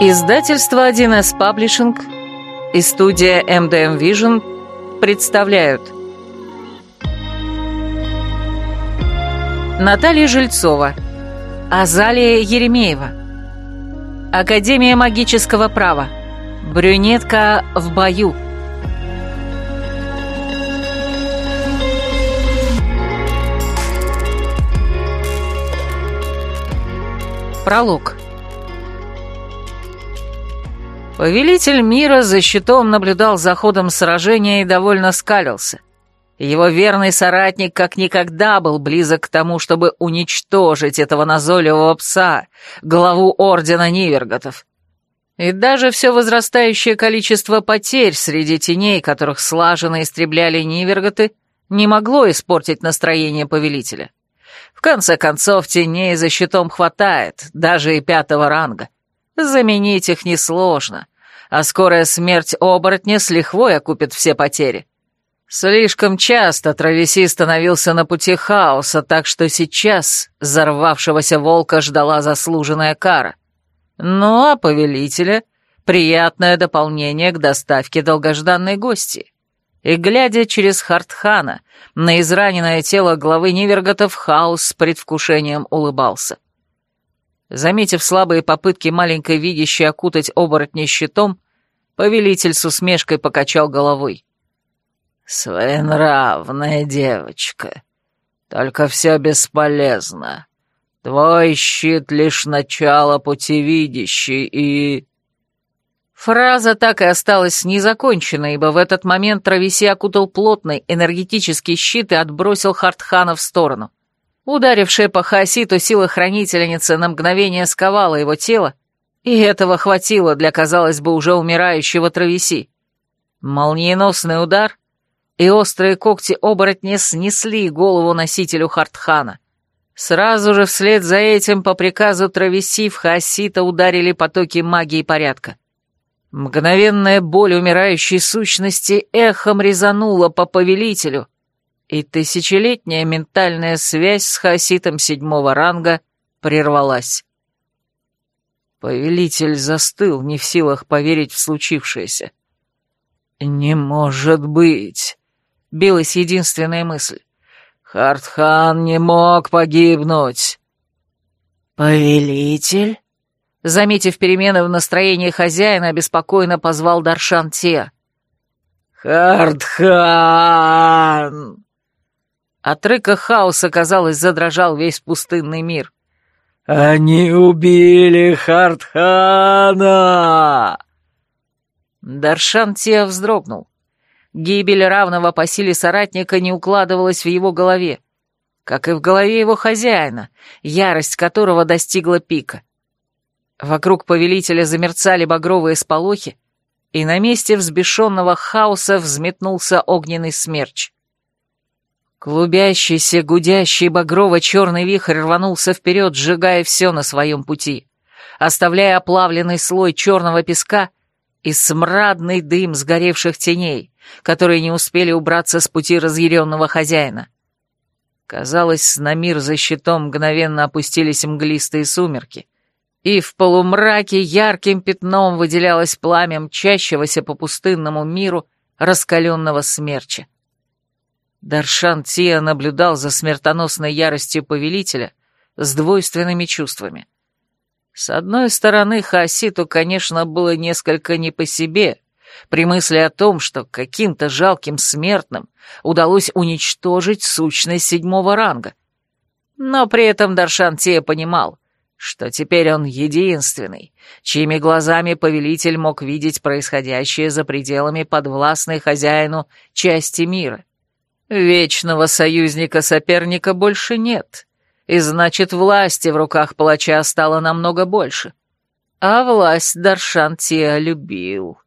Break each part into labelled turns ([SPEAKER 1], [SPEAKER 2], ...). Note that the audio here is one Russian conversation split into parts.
[SPEAKER 1] Издательство 1С Паблишинг и студия MDM Vision представляют. Наталья Жильцова Азалия Еремеева Академия магического права Брюнетка в бою. Пролог Повелитель мира за щитом наблюдал за ходом сражения и довольно скалился. Его верный соратник как никогда был близок к тому, чтобы уничтожить этого назойливого пса, главу Ордена Ниверготов. И даже все возрастающее количество потерь среди теней, которых слаженно истребляли Ниверготы, не могло испортить настроение повелителя. В конце концов, теней за щитом хватает, даже и пятого ранга. Заменить их несложно, а скорая смерть оборотня с лихвой окупит все потери. Слишком часто Травеси становился на пути хаоса, так что сейчас взорвавшегося волка ждала заслуженная кара. Ну а повелителя — приятное дополнение к доставке долгожданной гости. И, глядя через Хартхана на израненное тело главы Ниверготов, хаос с предвкушением улыбался. Заметив слабые попытки маленькой видящей окутать оборотня щитом, повелитель с усмешкой покачал головой. «Своенравная девочка. Только все бесполезно. Твой щит — лишь начало пути видящий и...» Фраза так и осталась незаконченной, ибо в этот момент Травеси окутал плотный энергетический щит и отбросил Хартхана в сторону. Ударившая по Хаоситу сила хранительницы на мгновение сковала его тело, и этого хватило для, казалось бы, уже умирающего Травеси. Молниеносный удар, и острые когти оборотня снесли голову носителю Хартхана. Сразу же вслед за этим по приказу Травеси в Хаосита ударили потоки магии порядка. Мгновенная боль умирающей сущности эхом резанула по повелителю — и тысячелетняя ментальная связь с хаоситом седьмого ранга прервалась. Повелитель застыл, не в силах поверить в случившееся. «Не может быть!» — билась единственная мысль. «Хартхан не мог погибнуть!» «Повелитель?» Заметив перемены в настроении хозяина, обеспокоенно позвал Даршан Те. «Хартхан!» От рыка хаоса, казалось, задрожал весь пустынный мир. «Они убили Хартхана!» Даршан Тия вздрогнул. Гибель равного по силе соратника не укладывалась в его голове, как и в голове его хозяина, ярость которого достигла пика. Вокруг повелителя замерцали багровые сполохи, и на месте взбешенного хаоса взметнулся огненный смерч. Клубящийся, гудящий багрово-черный вихрь рванулся вперед, сжигая все на своем пути, оставляя оплавленный слой черного песка и смрадный дым сгоревших теней, которые не успели убраться с пути разъяренного хозяина. Казалось, на мир за щитом мгновенно опустились мглистые сумерки, и в полумраке ярким пятном выделялось пламя мчащегося по пустынному миру раскаленного смерча. Даршан Тия наблюдал за смертоносной яростью повелителя с двойственными чувствами. С одной стороны, Хаоситу, конечно, было несколько не по себе, при мысли о том, что каким-то жалким смертным удалось уничтожить сущность седьмого ранга. Но при этом Даршан Тия понимал, что теперь он единственный, чьими глазами повелитель мог видеть происходящее за пределами подвластной хозяину части мира. Вечного союзника-соперника больше нет, и значит, власти в руках палача стало намного больше. А власть Даршан Тиа любил.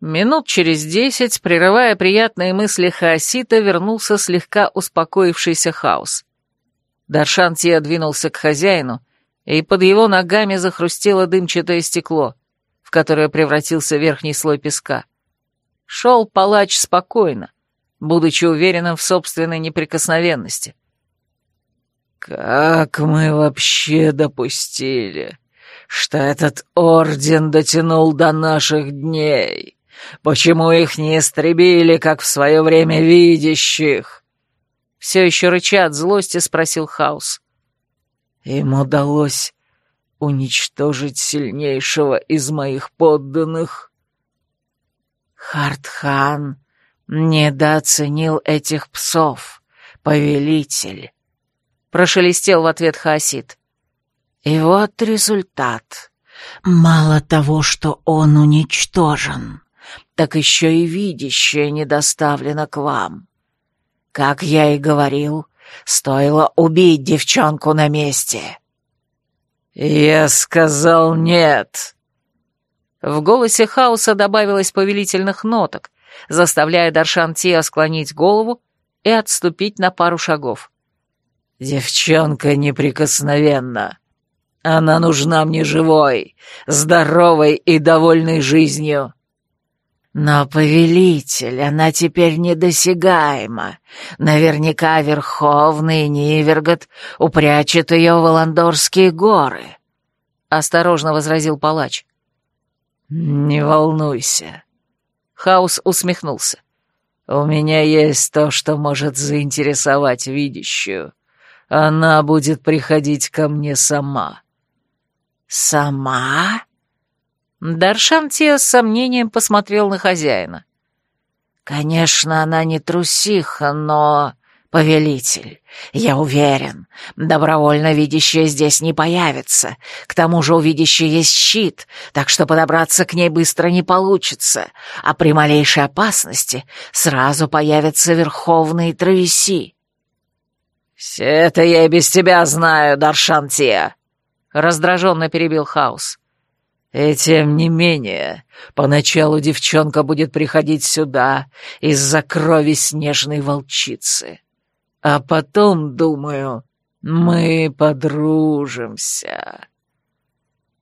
[SPEAKER 1] Минут через десять, прерывая приятные мысли Хаосита, вернулся слегка успокоившийся хаос. Даршан Тиа двинулся к хозяину, и под его ногами захрустело дымчатое стекло, в которое превратился верхний слой песка. Шел палач спокойно, будучи уверенным в собственной неприкосновенности. «Как мы вообще допустили,
[SPEAKER 2] что этот орден дотянул до наших дней? Почему их не истребили, как в свое время видящих?»
[SPEAKER 1] Все еще рыча от злости, спросил Хаус.
[SPEAKER 2] «Им удалось уничтожить сильнейшего из моих подданных».
[SPEAKER 3] Хартхан недооценил этих псов, повелитель. Прошелестел в ответ Хасид. И вот результат. Мало того, что он уничтожен, так еще и видящее не доставлено к вам. Как я и говорил, стоило убить девчонку на месте.
[SPEAKER 2] «Я сказал нет!»
[SPEAKER 1] В голосе хаоса добавилось повелительных ноток, заставляя Даршан Тиа склонить голову и отступить на пару шагов.
[SPEAKER 2] «Девчонка неприкосновенна. Она нужна мне живой, здоровой и довольной жизнью».
[SPEAKER 3] «Но, повелитель, она теперь недосягаема. Наверняка Верховный Нивергот упрячет ее в Воландорские горы», — осторожно возразил палач.
[SPEAKER 2] «Не волнуйся».
[SPEAKER 1] Хаус усмехнулся.
[SPEAKER 2] «У меня есть то, что может заинтересовать видящую. Она будет приходить ко мне сама».
[SPEAKER 3] «Сама?»
[SPEAKER 1] Даршан Тия с сомнением посмотрел на хозяина.
[SPEAKER 3] «Конечно, она не трусиха, но...» «Повелитель, я уверен, добровольно видящая здесь не появится. К тому же у видящей есть щит, так что подобраться к ней быстро не получится, а при малейшей опасности сразу появятся верховные травеси».
[SPEAKER 2] «Все это я и без тебя знаю, Даршантия», — раздраженно перебил Хаус. «И тем не менее, поначалу девчонка будет приходить сюда из-за крови снежной волчицы». А потом, думаю, мы подружимся.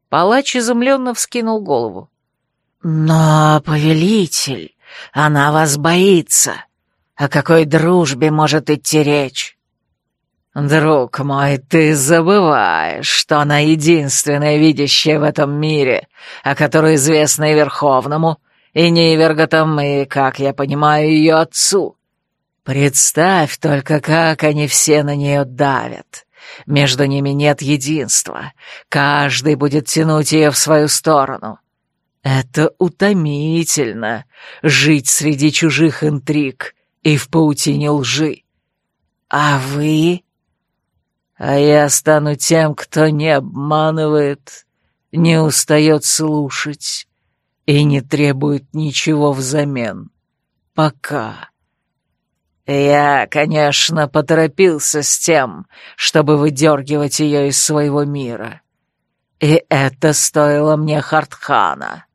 [SPEAKER 1] Палач изумленно вскинул голову.
[SPEAKER 3] «Но, повелитель, она вас боится. О какой дружбе может идти речь?»
[SPEAKER 2] «Друг мой, ты забываешь, что она единственная видящая в этом мире, о которой известно и Верховному, и Ниверготам, и, как я понимаю, ее отцу. Представь только, как они все на нее давят. Между ними нет единства. Каждый будет тянуть ее в свою сторону. Это утомительно — жить среди чужих интриг и в паутине лжи. А вы? А я стану тем, кто не обманывает, не устает слушать и не требует ничего взамен. Пока. Я, конечно, поторопился с тем, чтобы выдергивать ее из своего мира. И это стоило мне Хартхана.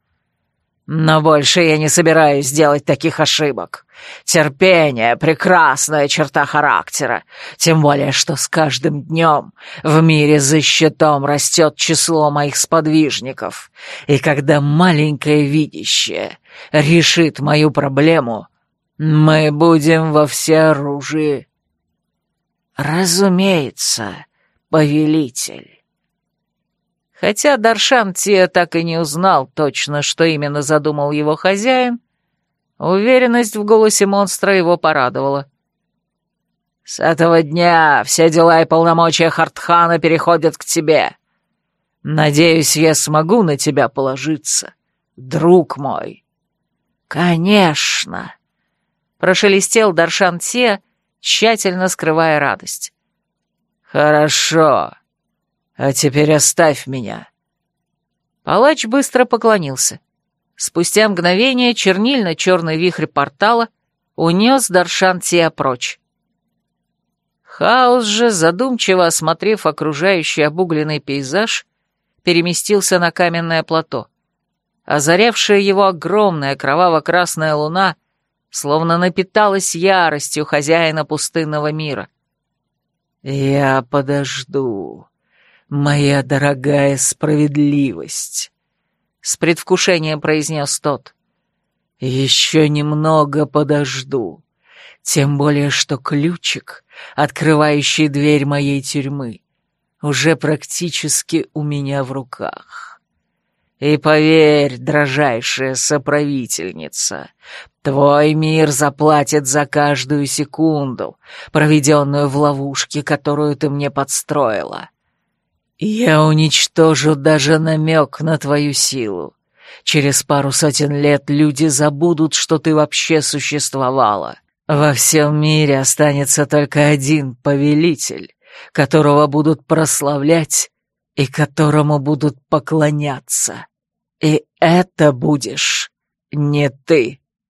[SPEAKER 2] Но больше я не собираюсь делать таких ошибок. Терпение — прекрасная черта характера, тем более, что с каждым днем в мире за щитом растет число моих сподвижников, и когда маленькое видящее решит мою проблему, мы будем во всеоружии.
[SPEAKER 3] Разумеется, повелитель.
[SPEAKER 1] Хотя Даршан Тия так и не узнал точно, что именно задумал его хозяин, уверенность в голосе монстра его порадовала.
[SPEAKER 2] «С этого дня все дела и полномочия Хартхана переходят к тебе. Надеюсь, я смогу на тебя положиться, друг мой».
[SPEAKER 3] «Конечно!»
[SPEAKER 1] Прошелестел Даршан Те, тщательно скрывая радость.
[SPEAKER 2] «Хорошо. А теперь оставь меня».
[SPEAKER 1] Палач быстро поклонился. Спустя мгновение чернильно-черный вихрь портала унес Даршан Тия прочь. Хаос же, задумчиво осмотрев окружающий обугленный пейзаж, переместился на каменное плато. Озарявшая его огромная кроваво-красная луна словно напиталась яростью хозяина пустынного мира.
[SPEAKER 2] «Я подожду, моя дорогая справедливость», — с предвкушением произнес тот. «Еще немного подожду, тем более что ключик, открывающий дверь моей тюрьмы, уже практически у меня в руках. И поверь, дрожайшая соправительница, твой мир заплатит за каждую секунду, проведенную в ловушке, которую ты мне подстроила. Я уничтожу даже намек на твою силу. Через пару сотен лет люди забудут, что ты вообще существовала. Во всем мире останется только один повелитель, которого будут прославлять и которому будут поклоняться. И это будешь не ты.